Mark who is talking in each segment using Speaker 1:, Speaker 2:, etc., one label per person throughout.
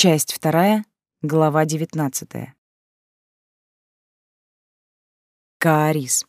Speaker 1: Часть вторая, глава девятнадцатая. Каарис.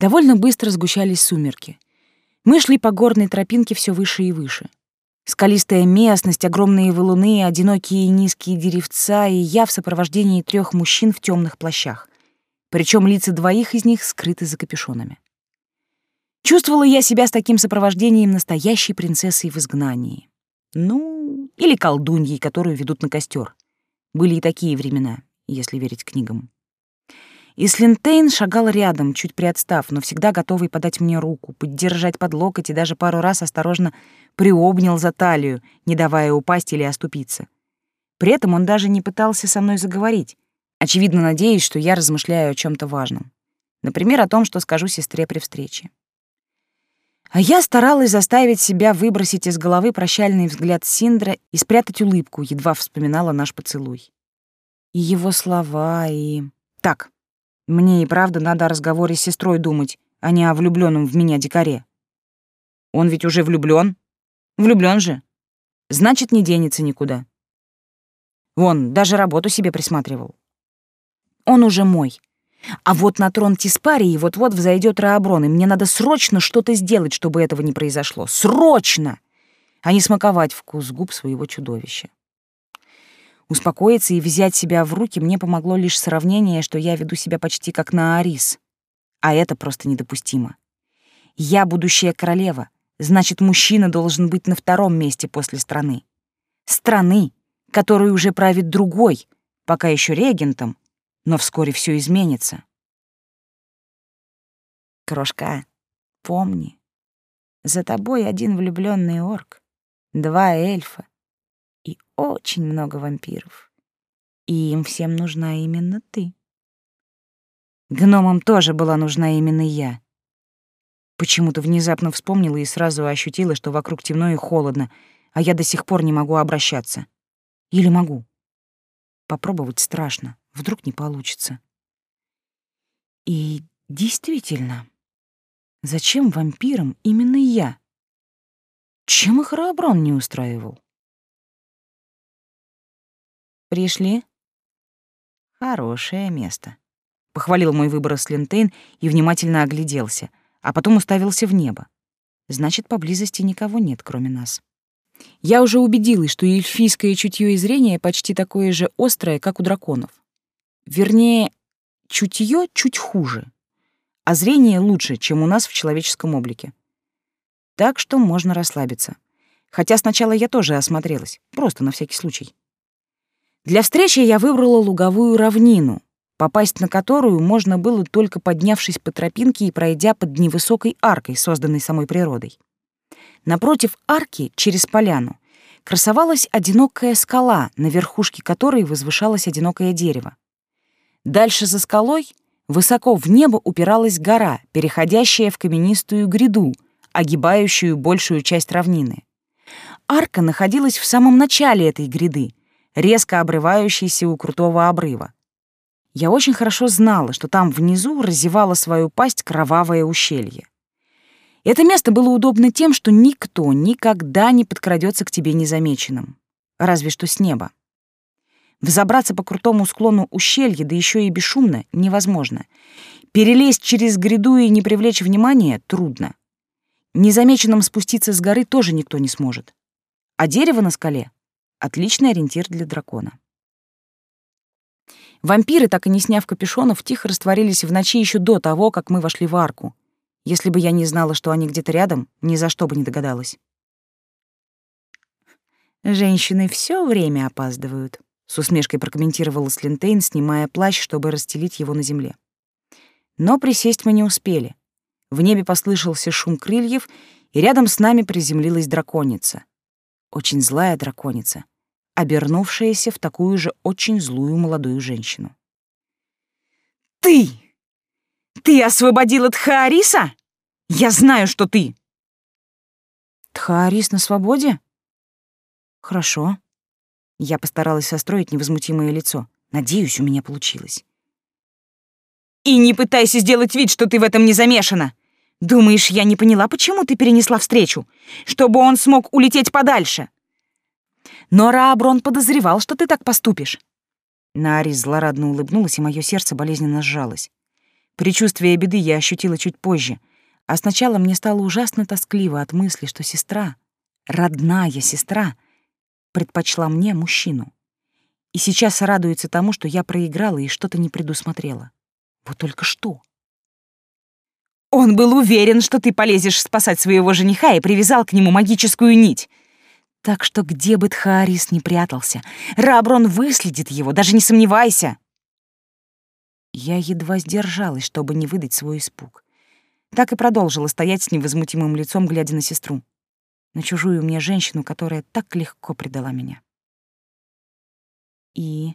Speaker 1: Довольно быстро сгущались сумерки. Мы шли по горной тропинке все выше и выше. Скалистая местность, огромные валуны, одинокие низкие деревца и я в сопровождении трех мужчин в темных плащах. Причем лица двоих из них скрыты за капюшонами. Чувствовала я себя с таким сопровождением настоящей принцессой в изгнании. Ну, или колдуньей, которую ведут на костер. Были и такие времена, если верить книгам. И Слинтейн шагал рядом, чуть приотстав, но всегда готовый подать мне руку, поддержать под локоть и даже пару раз осторожно приобнял за талию, не давая упасть или оступиться. При этом он даже не пытался со мной заговорить, очевидно надеясь, что я размышляю о чем то важном. Например, о том, что скажу сестре при встрече. А я старалась заставить себя выбросить из головы прощальный взгляд Синдра и спрятать улыбку, едва вспоминала наш поцелуй. И его слова, и... Так, мне и правда надо о разговоре с сестрой думать, а не о влюбленном в меня дикаре. Он ведь уже влюблен. Влюблен же. Значит, не денется никуда. Вон, даже работу себе присматривал. Он уже мой. А вот на трон Тиспарии вот-вот взойдет Рааброн, и мне надо срочно что-то сделать, чтобы этого не произошло. Срочно! А не смаковать вкус губ своего чудовища. Успокоиться и взять себя в руки мне помогло лишь сравнение, что я веду себя почти как на Арис. А это просто недопустимо. Я будущая королева, значит, мужчина должен быть на втором месте после страны. Страны, которой уже правит другой, пока еще регентом, но вскоре все изменится. Крошка, помни, за тобой один влюбленный орк, два эльфа, и очень много вампиров. И им всем нужна именно ты. Гномам тоже была нужна именно я. Почему-то внезапно вспомнила и сразу ощутила, что вокруг темно и холодно, а я до сих пор не могу обращаться. Или могу? Попробовать страшно, вдруг не получится. И действительно, зачем вампирам именно я? Чем их Раброн не устраивал? Пришли? Хорошее место. Похвалил мой выбор Слинтейн и внимательно огляделся, а потом уставился в небо. Значит, поблизости никого нет, кроме нас. Я уже убедилась, что эльфийское чутье и зрение почти такое же острое, как у драконов. Вернее, чутье чуть хуже, а зрение лучше, чем у нас в человеческом облике. Так что можно расслабиться. Хотя сначала я тоже осмотрелась, просто на всякий случай. Для встречи я выбрала луговую равнину, попасть на которую можно было только поднявшись по тропинке и пройдя под невысокой аркой, созданной самой природой. Напротив арки, через поляну, красовалась одинокая скала, на верхушке которой возвышалось одинокое дерево. Дальше за скалой высоко в небо упиралась гора, переходящая в каменистую гряду, огибающую большую часть равнины. Арка находилась в самом начале этой гряды, резко обрывающийся у крутого обрыва. Я очень хорошо знала, что там внизу разевало свою пасть кровавое ущелье. Это место было удобно тем, что никто никогда не подкрадется к тебе незамеченным, разве что с неба. Взобраться по крутому склону ущелья, да еще и бесшумно, невозможно. Перелезть через гряду и не привлечь внимания трудно. Незамеченным спуститься с горы тоже никто не сможет. А дерево на скале Отличный ориентир для дракона. Вампиры, так и не сняв капюшонов, тихо растворились в ночи еще до того, как мы вошли в арку. Если бы я не знала, что они где-то рядом, ни за что бы не догадалась. «Женщины все время опаздывают», — с усмешкой прокомментировала Слинтейн, снимая плащ, чтобы расстелить его на земле. Но присесть мы не успели. В небе послышался шум крыльев, и рядом с нами приземлилась драконица. Очень злая драконица, обернувшаяся в такую же очень злую молодую женщину. «Ты! Ты освободила Тхаариса? Я знаю, что ты!» «Тхаарис на свободе?» «Хорошо». Я постаралась состроить невозмутимое лицо. Надеюсь, у меня получилось. «И не пытайся сделать вид, что ты в этом не замешана!» Думаешь, я не поняла, почему ты перенесла встречу? Чтобы он смог улететь подальше. Но Рааброн подозревал, что ты так поступишь. Наарис злорадно улыбнулась, и мое сердце болезненно сжалось. Причувствие беды я ощутила чуть позже, а сначала мне стало ужасно тоскливо от мысли, что сестра, родная сестра, предпочла мне мужчину. И сейчас радуется тому, что я проиграла и что-то не предусмотрела. Вот только что. Он был уверен, что ты полезешь спасать своего жениха и привязал к нему магическую нить. Так что где бы Тхаарис не прятался, Раброн выследит его, даже не сомневайся. Я едва сдержалась, чтобы не выдать свой испуг. Так и продолжила стоять с невозмутимым лицом, глядя на сестру. На чужую мне женщину, которая так легко предала меня. И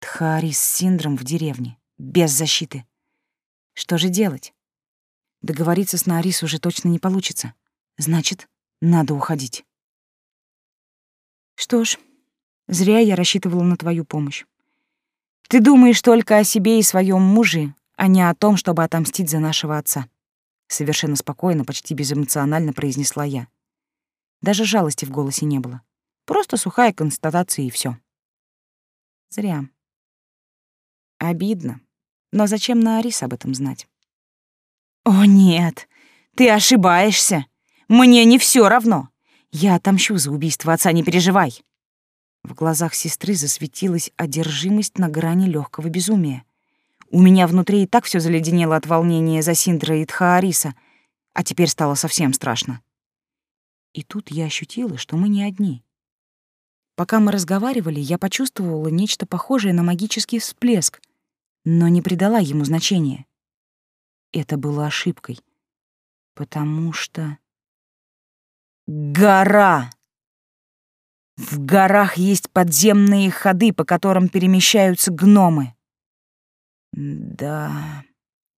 Speaker 1: Тхаарис синдром в деревне, без защиты. Что же делать? Договориться с Наарис уже точно не получится. Значит, надо уходить. Что ж, зря я рассчитывала на твою помощь. Ты думаешь только о себе и своем муже, а не о том, чтобы отомстить за нашего отца. Совершенно спокойно, почти безэмоционально произнесла я. Даже жалости в голосе не было. Просто сухая констатация и все. Зря. Обидно. Но зачем на Арис об этом знать? «О, нет, ты ошибаешься. Мне не все равно. Я отомщу за убийство отца, не переживай». В глазах сестры засветилась одержимость на грани легкого безумия. У меня внутри и так все заледенело от волнения за Синдра и Тхаариса, а теперь стало совсем страшно. И тут я ощутила, что мы не одни. Пока мы разговаривали, я почувствовала нечто похожее на магический всплеск, но не придала ему значения это было ошибкой, потому что... Гора! В горах есть подземные ходы, по которым перемещаются гномы. Да,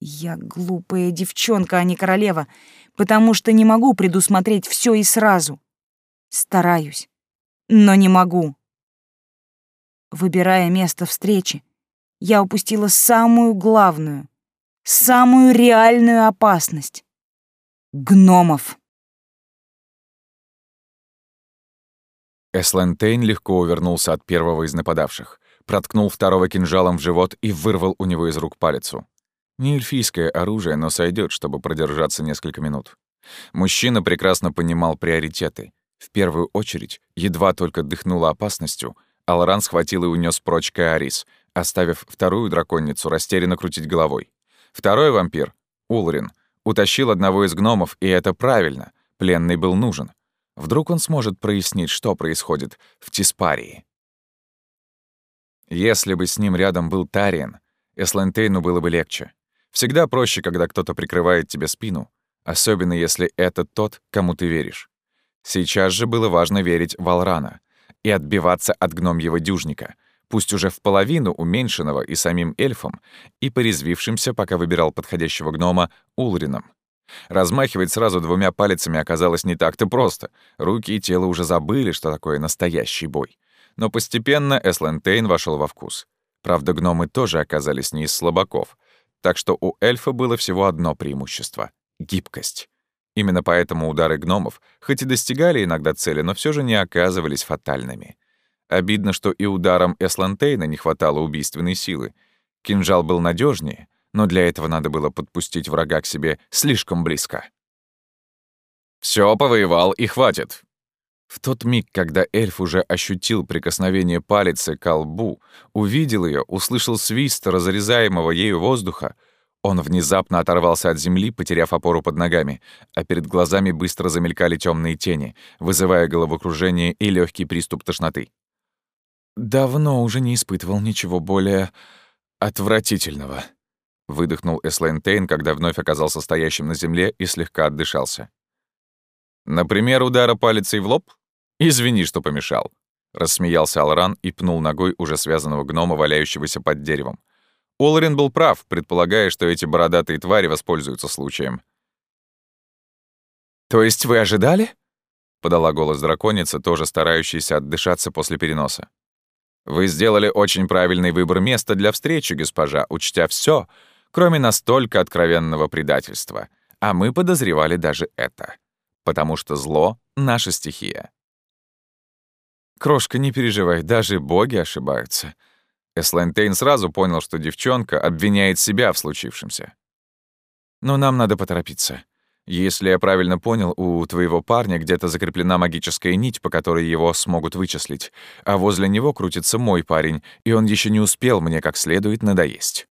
Speaker 1: я глупая девчонка, а не королева, потому что не могу предусмотреть все и сразу. Стараюсь, но не могу. Выбирая место встречи, я упустила самую главную — самую реальную опасность — гномов.
Speaker 2: Эслентейн легко увернулся от первого из нападавших, проткнул второго кинжалом в живот и вырвал у него из рук палицу. Не эльфийское оружие, но сойдет, чтобы продержаться несколько минут. Мужчина прекрасно понимал приоритеты. В первую очередь, едва только дыхнула опасностью, Алран схватил и унес прочь Каарис, оставив вторую драконницу растерянно крутить головой. Второй вампир, Улрин, утащил одного из гномов, и это правильно, пленный был нужен. Вдруг он сможет прояснить, что происходит в Тиспарии. Если бы с ним рядом был Тариен, Эслентейну было бы легче. Всегда проще, когда кто-то прикрывает тебе спину, особенно если это тот, кому ты веришь. Сейчас же было важно верить в Алрана и отбиваться от гномьего дюжника — пусть уже в половину уменьшенного и самим эльфом, и порезвившимся, пока выбирал подходящего гнома, Улрином. Размахивать сразу двумя палицами оказалось не так-то просто. Руки и тело уже забыли, что такое настоящий бой. Но постепенно Эслентейн вошел во вкус. Правда, гномы тоже оказались не из слабаков, так что у эльфа было всего одно преимущество — гибкость. Именно поэтому удары гномов, хоть и достигали иногда цели, но все же не оказывались фатальными. Обидно, что и ударом Эслантейна не хватало убийственной силы. Кинжал был надежнее, но для этого надо было подпустить врага к себе слишком близко. Все повоевал и хватит. В тот миг, когда эльф уже ощутил прикосновение палицы к колбу, увидел ее, услышал свист разрезаемого ею воздуха, он внезапно оторвался от земли, потеряв опору под ногами, а перед глазами быстро замелькали темные тени, вызывая головокружение и легкий приступ тошноты. Давно уже не испытывал ничего более отвратительного. Выдохнул Эслейн Тейн, когда вновь оказался стоящим на земле и слегка отдышался. «Например, удара палицей в лоб? Извини, что помешал». Рассмеялся Алран и пнул ногой уже связанного гнома, валяющегося под деревом. Олрин был прав, предполагая, что эти бородатые твари воспользуются случаем. «То есть вы ожидали?» — подала голос драконица, тоже старающаяся отдышаться после переноса. Вы сделали очень правильный выбор места для встречи, госпожа, учтя все, кроме настолько откровенного предательства. А мы подозревали даже это. Потому что зло — наша стихия. Крошка, не переживай, даже боги ошибаются. Эслентейн сразу понял, что девчонка обвиняет себя в случившемся. Но нам надо поторопиться. Если я правильно понял, у твоего парня где-то закреплена магическая нить, по которой его смогут вычислить, а возле него крутится мой парень, и он еще не успел мне как следует надоесть.